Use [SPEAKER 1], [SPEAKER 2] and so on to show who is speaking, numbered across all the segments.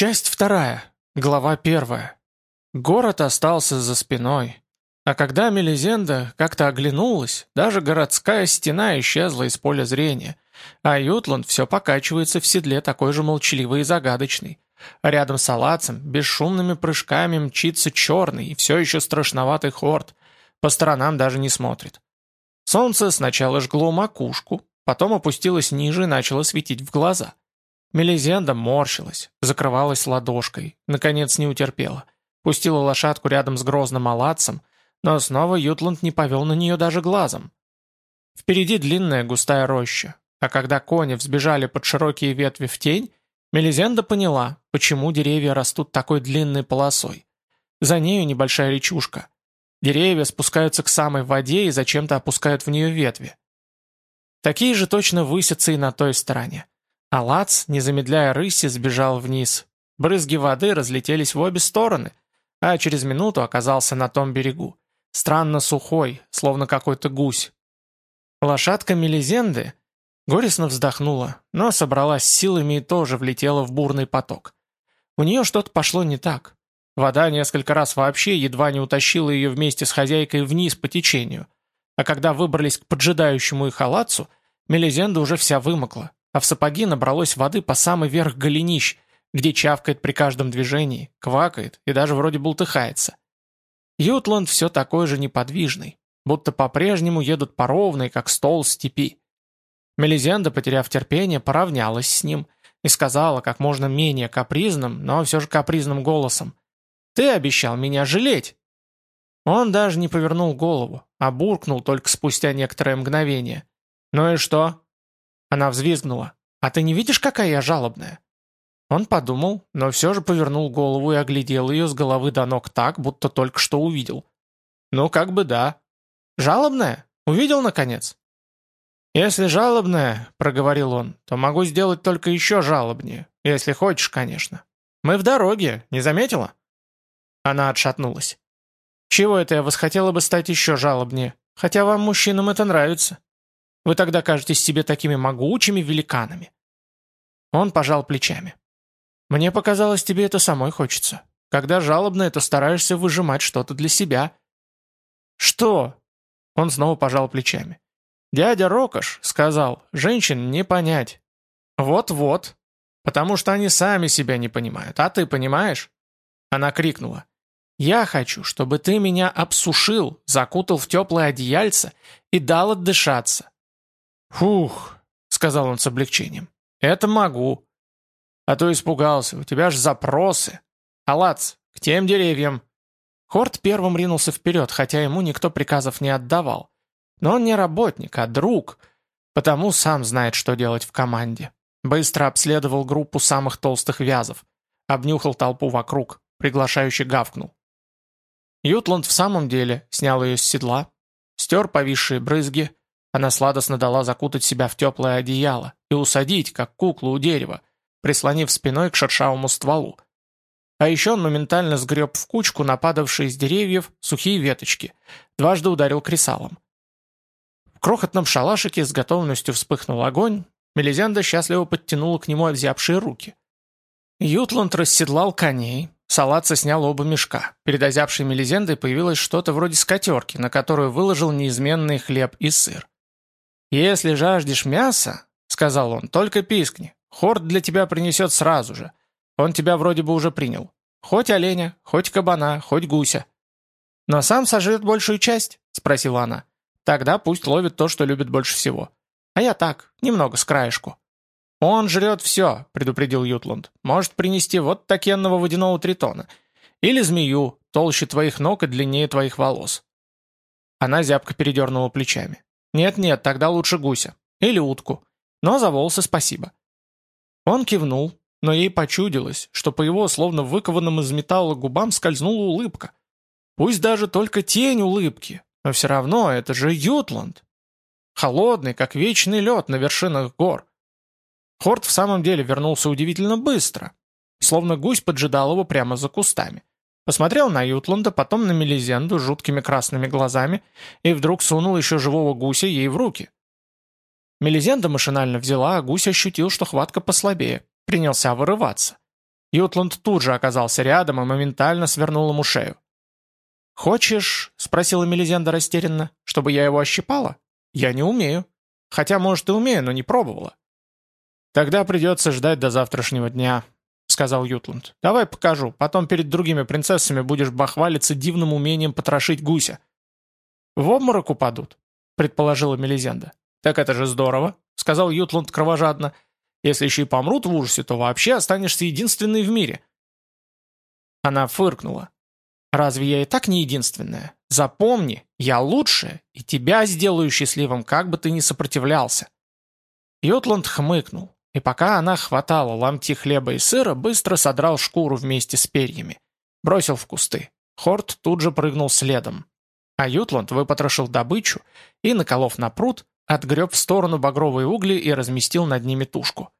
[SPEAKER 1] Часть вторая. Глава первая. Город остался за спиной. А когда Мелизенда как-то оглянулась, даже городская стена исчезла из поля зрения, а Ютланд все покачивается в седле такой же молчаливый и загадочный. Рядом с Алацем бесшумными прыжками мчится черный и все еще страшноватый хорд. По сторонам даже не смотрит. Солнце сначала жгло макушку, потом опустилось ниже и начало светить в глаза. Мелизенда морщилась, закрывалась ладошкой, наконец не утерпела. Пустила лошадку рядом с грозным Алацем, но снова Ютланд не повел на нее даже глазом. Впереди длинная густая роща, а когда кони взбежали под широкие ветви в тень, Мелизенда поняла, почему деревья растут такой длинной полосой. За нею небольшая речушка. Деревья спускаются к самой воде и зачем-то опускают в нее ветви. Такие же точно высятся и на той стороне. Алац, не замедляя рыси, сбежал вниз. Брызги воды разлетелись в обе стороны, а через минуту оказался на том берегу. Странно сухой, словно какой-то гусь. Лошадка Мелизенды горестно вздохнула, но собралась силами и тоже влетела в бурный поток. У нее что-то пошло не так. Вода несколько раз вообще едва не утащила ее вместе с хозяйкой вниз по течению. А когда выбрались к поджидающему их халацу, Мелизенда уже вся вымокла, а в сапоги набралось воды по самый верх голенищ, где чавкает при каждом движении, квакает и даже вроде бултыхается. Ютланд все такой же неподвижный, будто по-прежнему едут по ровной, как стол степи. Мелизенда, потеряв терпение, поравнялась с ним и сказала как можно менее капризным, но все же капризным голосом. «Ты обещал меня жалеть!» Он даже не повернул голову, а буркнул только спустя некоторое мгновение. «Ну и что? Она взвизгнула. «А ты не видишь, какая я жалобная?» Он подумал, но все же повернул голову и оглядел ее с головы до ног так, будто только что увидел. «Ну, как бы да». «Жалобная? Увидел, наконец?» «Если жалобная, — проговорил он, — то могу сделать только еще жалобнее, если хочешь, конечно. Мы в дороге, не заметила?» Она отшатнулась. «Чего это я восхотела бы стать еще жалобнее? Хотя вам, мужчинам, это нравится. Вы тогда кажетесь себе такими могучими великанами». Он пожал плечами. «Мне показалось, тебе это самой хочется. Когда жалобно, это стараешься выжимать что-то для себя». «Что?» Он снова пожал плечами. «Дядя Рокош сказал, женщин не понять». «Вот-вот. Потому что они сами себя не понимают. А ты понимаешь?» Она крикнула. «Я хочу, чтобы ты меня обсушил, закутал в теплое одеяльце и дал отдышаться. «Фух», — сказал он с облегчением, — «это могу». «А то испугался, у тебя ж запросы. Алац, к тем деревьям». Хорт первым ринулся вперед, хотя ему никто приказов не отдавал. Но он не работник, а друг, потому сам знает, что делать в команде. Быстро обследовал группу самых толстых вязов, обнюхал толпу вокруг, приглашающе гавкнул. Ютланд в самом деле снял ее с седла, стер повисшие брызги, она сладостно дала закутать себя в теплое одеяло и усадить, как куклу у дерева, прислонив спиной к шершавому стволу. А еще он моментально сгреб в кучку нападавшие из деревьев сухие веточки, дважды ударил кресалом. В крохотном шалашике с готовностью вспыхнул огонь, Мелизенда счастливо подтянула к нему озябшие руки. Ютланд расседлал коней, Салатца снял оба мешка. Перед озябшей Мелизендой появилось что-то вроде скатерки, на которую выложил неизменный хлеб и сыр. «Если жаждешь мяса, — сказал он, — только пискни. Хорд для тебя принесет сразу же. Он тебя вроде бы уже принял. Хоть оленя, хоть кабана, хоть гуся». «Но сам сожрет большую часть?» — спросила она. «Тогда пусть ловит то, что любит больше всего. А я так, немного с краешку». «Он жрет все», — предупредил Ютланд. «Может принести вот такенного водяного тритона. Или змею, толще твоих ног и длиннее твоих волос». Она зябко передернула плечами. «Нет-нет, тогда лучше гуся. Или утку. Но за волосы спасибо». Он кивнул, но ей почудилось, что по его словно выкованным из металла губам скользнула улыбка. Пусть даже только тень улыбки, но все равно это же Ютланд. Холодный, как вечный лед на вершинах гор. Хорт в самом деле вернулся удивительно быстро, словно гусь поджидал его прямо за кустами. Посмотрел на Ютланда, потом на Мелизенду жуткими красными глазами и вдруг сунул еще живого гуся ей в руки. Мелизенда машинально взяла, а гусь ощутил, что хватка послабее, принялся вырываться. Ютланд тут же оказался рядом и моментально свернул ему шею. «Хочешь, — спросила Мелизенда растерянно, — чтобы я его ощипала? Я не умею. Хотя, может, и умею, но не пробовала». «Тогда придется ждать до завтрашнего дня», — сказал Ютланд. «Давай покажу, потом перед другими принцессами будешь бахвалиться дивным умением потрошить гуся». «В обморок упадут», — предположила Мелизенда. «Так это же здорово», — сказал Ютланд кровожадно. «Если еще и помрут в ужасе, то вообще останешься единственной в мире». Она фыркнула. «Разве я и так не единственная? Запомни, я лучшая, и тебя сделаю счастливым, как бы ты ни сопротивлялся». Ютланд хмыкнул, и пока она хватала ломти хлеба и сыра, быстро содрал шкуру вместе с перьями. Бросил в кусты. Хорт тут же прыгнул следом. А Ютланд выпотрошил добычу и, наколов на пруд, отгреб в сторону багровые угли и разместил над ними тушку.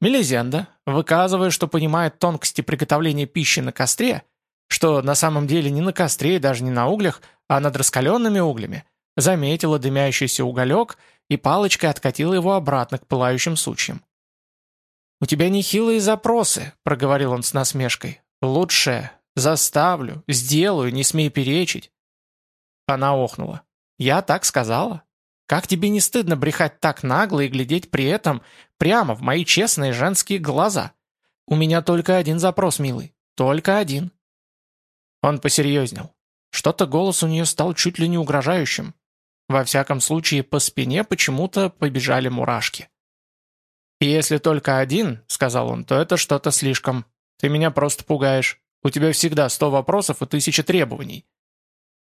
[SPEAKER 1] Мелизенда, выказывая, что понимает тонкости приготовления пищи на костре, что на самом деле не на костре и даже не на углях, а над раскаленными углями, заметила дымящийся уголек и палочкой откатила его обратно к пылающим сучьям. «У тебя нехилые запросы», — проговорил он с насмешкой. «Лучшее. Заставлю. Сделаю, не смей перечить». Она охнула. «Я так сказала? Как тебе не стыдно брехать так нагло и глядеть при этом прямо в мои честные женские глаза? У меня только один запрос, милый. Только один. Он посерьезнел. Что-то голос у нее стал чуть ли не угрожающим. Во всяком случае, по спине почему-то побежали мурашки. «Если только один», — сказал он, — «то это что-то слишком. Ты меня просто пугаешь. У тебя всегда сто вопросов и тысяча требований».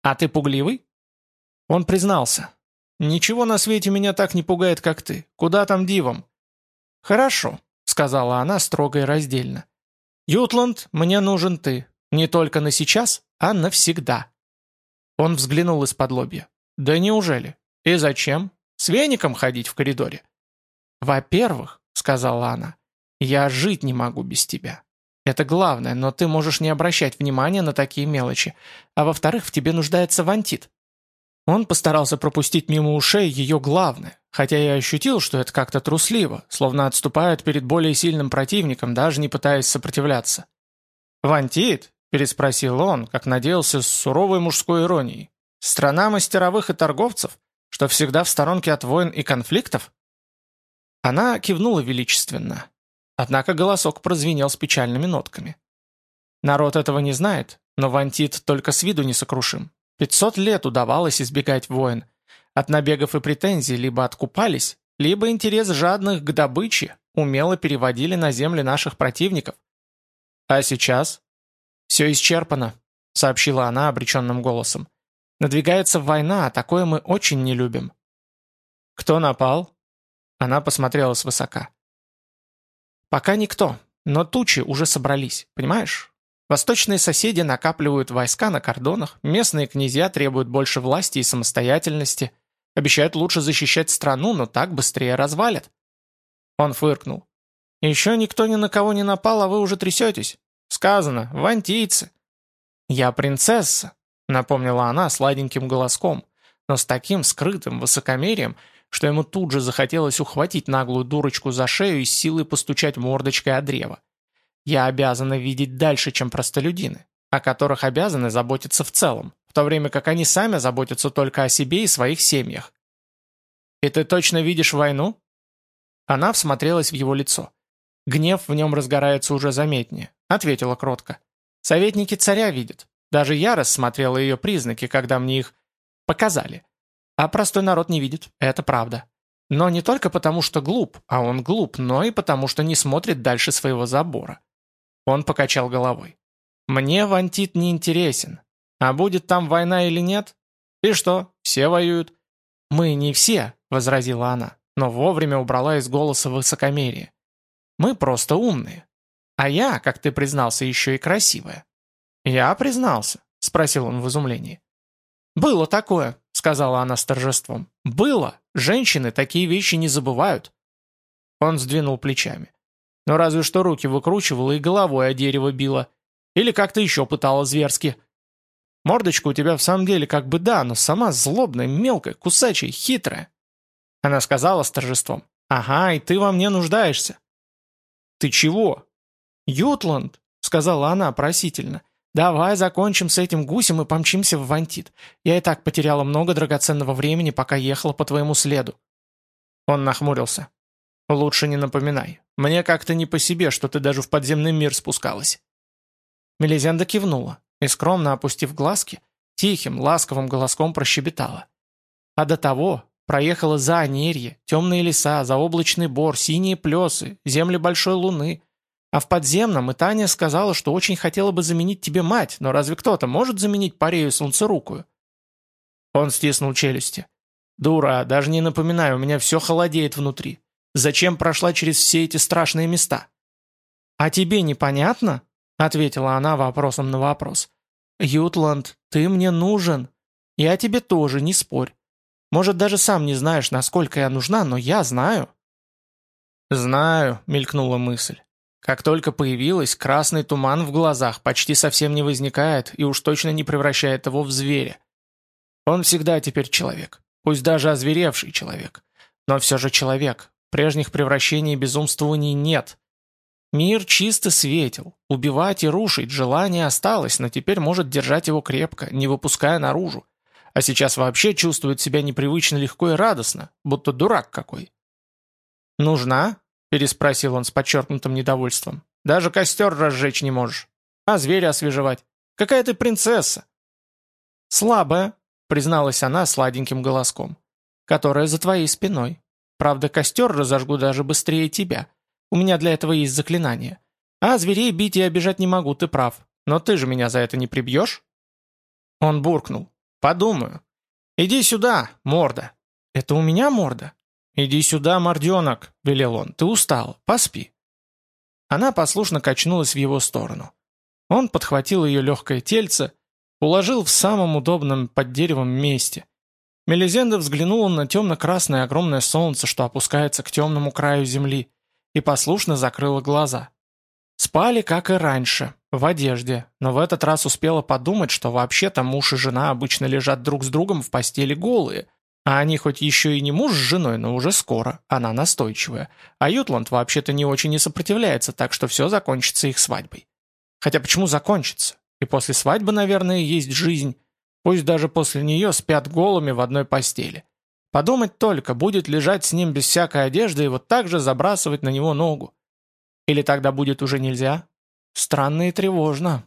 [SPEAKER 1] «А ты пугливый?» Он признался. «Ничего на свете меня так не пугает, как ты. Куда там дивом?» «Хорошо», — сказала она строго и раздельно. «Ютланд, мне нужен ты. Не только на сейчас, а навсегда». Он взглянул из-под лобья. «Да неужели? И зачем? С веником ходить в коридоре?» «Во-первых», — сказала она, — «я жить не могу без тебя. Это главное, но ты можешь не обращать внимания на такие мелочи. А во-вторых, в тебе нуждается вантит. Он постарался пропустить мимо ушей ее главное, хотя я ощутил, что это как-то трусливо, словно отступает перед более сильным противником, даже не пытаясь сопротивляться. «Вантит?» – переспросил он, как надеялся, с суровой мужской иронией. «Страна мастеровых и торговцев, что всегда в сторонке от войн и конфликтов?» Она кивнула величественно. Однако голосок прозвенел с печальными нотками. Народ этого не знает, но Вантит только с виду несокрушим. Пятьсот лет удавалось избегать войн. От набегов и претензий либо откупались, либо интерес жадных к добыче умело переводили на земли наших противников. А сейчас? Все исчерпано, сообщила она обреченным голосом. Надвигается война, а такое мы очень не любим. Кто напал? Она посмотрела свысока. Пока никто, но тучи уже собрались, понимаешь? Восточные соседи накапливают войска на кордонах, местные князья требуют больше власти и самостоятельности, обещают лучше защищать страну, но так быстрее развалят. Он фыркнул. «Еще никто ни на кого не напал, а вы уже трясетесь. Сказано, вантийцы». «Я принцесса», — напомнила она сладеньким голоском, но с таким скрытым высокомерием, что ему тут же захотелось ухватить наглую дурочку за шею и силой постучать мордочкой о древо. Я обязана видеть дальше, чем простолюдины, о которых обязаны заботиться в целом, в то время как они сами заботятся только о себе и своих семьях. «И ты точно видишь войну?» Она всмотрелась в его лицо. Гнев в нем разгорается уже заметнее, ответила кротко. «Советники царя видят. Даже я рассмотрела ее признаки, когда мне их показали. А простой народ не видит, это правда. Но не только потому, что глуп, а он глуп, но и потому, что не смотрит дальше своего забора. Он покачал головой. «Мне Вантит не интересен. А будет там война или нет? И что, все воюют?» «Мы не все», — возразила она, но вовремя убрала из голоса высокомерие. «Мы просто умные. А я, как ты признался, еще и красивая». «Я признался?» — спросил он в изумлении. «Было такое», — сказала она с торжеством. «Было. Женщины такие вещи не забывают». Он сдвинул плечами. Но разве что руки выкручивала и головой о дерево била. Или как-то еще пытала зверски. Мордочка у тебя в самом деле как бы да, но сама злобная, мелкая, кусачая, хитрая. Она сказала с торжеством. «Ага, и ты во мне нуждаешься». «Ты чего?» «Ютланд», — сказала она просительно, — «давай закончим с этим гусем и помчимся в Вантит. Я и так потеряла много драгоценного времени, пока ехала по твоему следу». Он нахмурился. «Лучше не напоминай. Мне как-то не по себе, что ты даже в подземный мир спускалась». Мелизенда кивнула и, скромно опустив глазки, тихим, ласковым голоском прощебетала. А до того проехала за Онерье, темные леса, заоблачный бор, синие плесы, земли большой луны. А в подземном и Таня сказала, что очень хотела бы заменить тебе мать, но разве кто-то может заменить парею солнцерукую? Он стиснул челюсти. «Дура, даже не напоминаю, у меня все холодеет внутри. Зачем прошла через все эти страшные места?» «А тебе непонятно?» — ответила она вопросом на вопрос. «Ютланд, ты мне нужен. Я тебе тоже, не спорь. Может, даже сам не знаешь, насколько я нужна, но я знаю». «Знаю», — мелькнула мысль. Как только появилась, красный туман в глазах почти совсем не возникает и уж точно не превращает его в зверя. Он всегда теперь человек, пусть даже озверевший человек. Но все же человек. Прежних превращений и безумствований нет. Мир чисто светил. Убивать и рушить желание осталось, но теперь может держать его крепко, не выпуская наружу. А сейчас вообще чувствует себя непривычно легко и радостно, будто дурак какой. «Нужна?» – переспросил он с подчеркнутым недовольством. «Даже костер разжечь не можешь. А зверя освежевать? Какая ты принцесса!» «Слабая», — призналась она сладеньким голоском, «которая за твоей спиной. Правда, костер разожгу даже быстрее тебя. У меня для этого есть заклинание. А зверей бить и обижать не могу, ты прав. Но ты же меня за это не прибьешь?» Он буркнул. «Подумаю. Иди сюда, морда». «Это у меня морда?» «Иди сюда, морденок», — велел он. «Ты устал. Поспи». Она послушно качнулась в его сторону. Он подхватил ее легкое тельце, уложил в самом удобном под деревом месте. Мелизенда взглянула на темно-красное огромное солнце, что опускается к темному краю земли, и послушно закрыла глаза. Спали, как и раньше, в одежде, но в этот раз успела подумать, что вообще-то муж и жена обычно лежат друг с другом в постели голые, а они хоть еще и не муж с женой, но уже скоро, она настойчивая. А Ютланд вообще-то не очень не сопротивляется, так что все закончится их свадьбой. Хотя почему закончится? И после свадьбы, наверное, есть жизнь. Пусть даже после нее спят голыми в одной постели. Подумать только, будет лежать с ним без всякой одежды и вот так же забрасывать на него ногу. Или тогда будет уже нельзя? Странно и тревожно.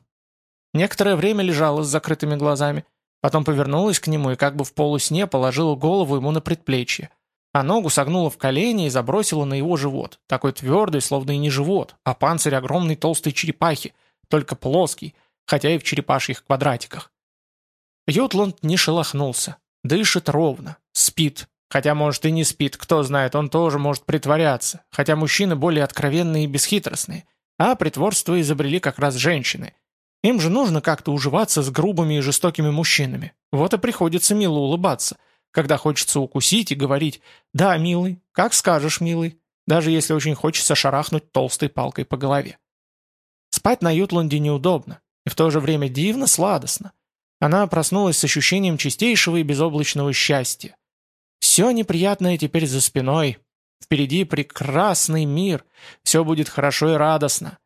[SPEAKER 1] Некоторое время лежала с закрытыми глазами, потом повернулась к нему и как бы в полусне положила голову ему на предплечье, а ногу согнула в колени и забросила на его живот, такой твердый, словно и не живот, а панцирь огромной толстой черепахи, только плоский, хотя и в черепашьих квадратиках. Ютланд не шелохнулся, дышит ровно, спит, хотя может и не спит, кто знает, он тоже может притворяться, хотя мужчины более откровенные и бесхитростные, а притворство изобрели как раз женщины. Им же нужно как-то уживаться с грубыми и жестокими мужчинами, вот и приходится мило улыбаться, когда хочется укусить и говорить «Да, милый, как скажешь, милый», даже если очень хочется шарахнуть толстой палкой по голове. Спать на Ютланде неудобно, и в то же время дивно сладостно. Она проснулась с ощущением чистейшего и безоблачного счастья. Все неприятное теперь за спиной. Впереди прекрасный мир. Все будет хорошо и радостно.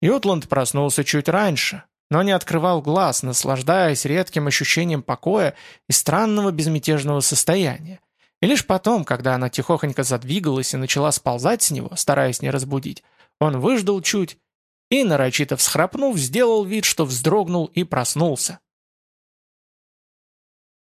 [SPEAKER 1] Ютланд проснулся чуть раньше, но не открывал глаз, наслаждаясь редким ощущением покоя и странного безмятежного состояния. И лишь потом, когда она тихохонько задвигалась и начала сползать с него, стараясь не разбудить, он выждал чуть и, нарочито всхрапнув, сделал вид, что вздрогнул и проснулся.